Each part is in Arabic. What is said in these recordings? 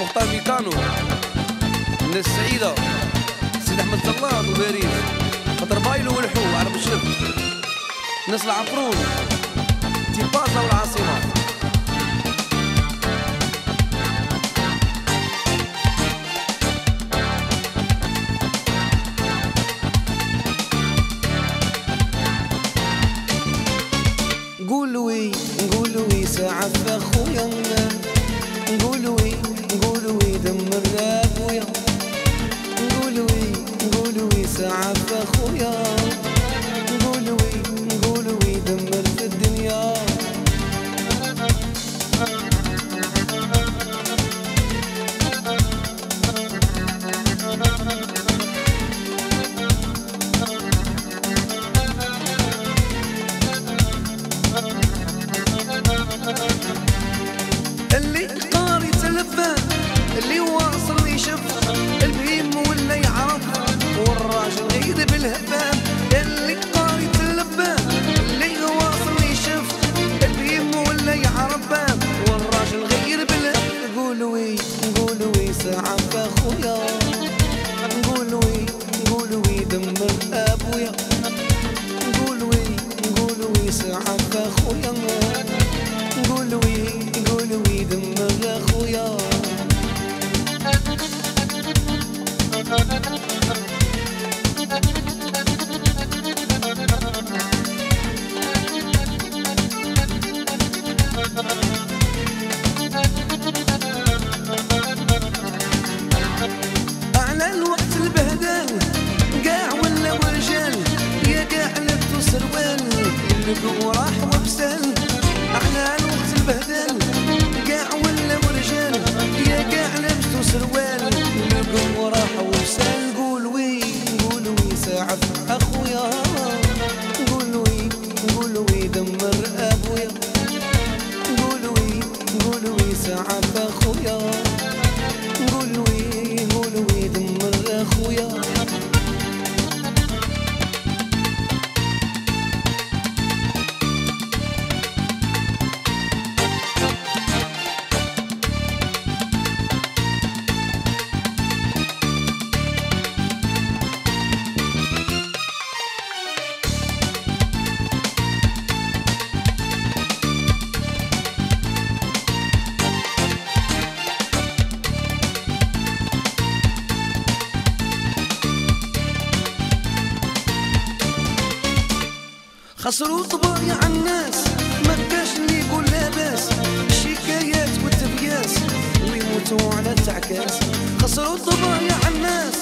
مختار ميكانو. الناس السعيدة سيد أحمد زغلان وباريس خاطر بايلو والحو عرب الشرف الناس العفرون تيبازا والعاصمة قولوا وي قولوا وي ساعة خويا اللي واصل يشوف البهيم ولا يعرف والراجل غير بالهفان اللي وراح وبسال على الوقت البهدل قاع ولا ورجال يا قاع لبسوا سروال اللي وراح وبسال قول وي قول وي ساعة أخويا. قول وي قول وي دمر أبويا. قول وي قول وي ساعة أخويا. قول وي خسروا طبايع الناس. ما بقاش اللي يقول لاباس. الشكايات والتبياس ويموتوا على التعكاس خسروا طبايع الناس.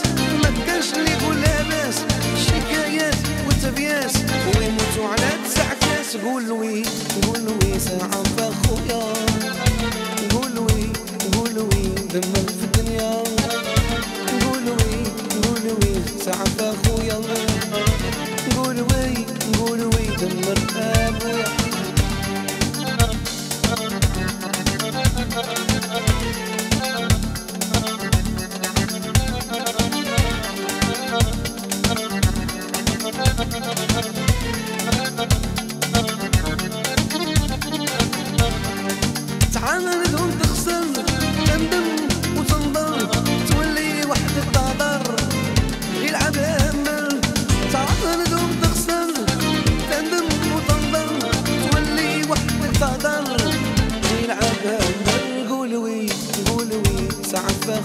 ما بقاش اللي يقول لاباس. الشكايات والتبياس ويموتوا على التعكاس قول oui قول oui ساعة اخويا قول oui قول oui دمر يلعبها مر قول وي قول وي تعب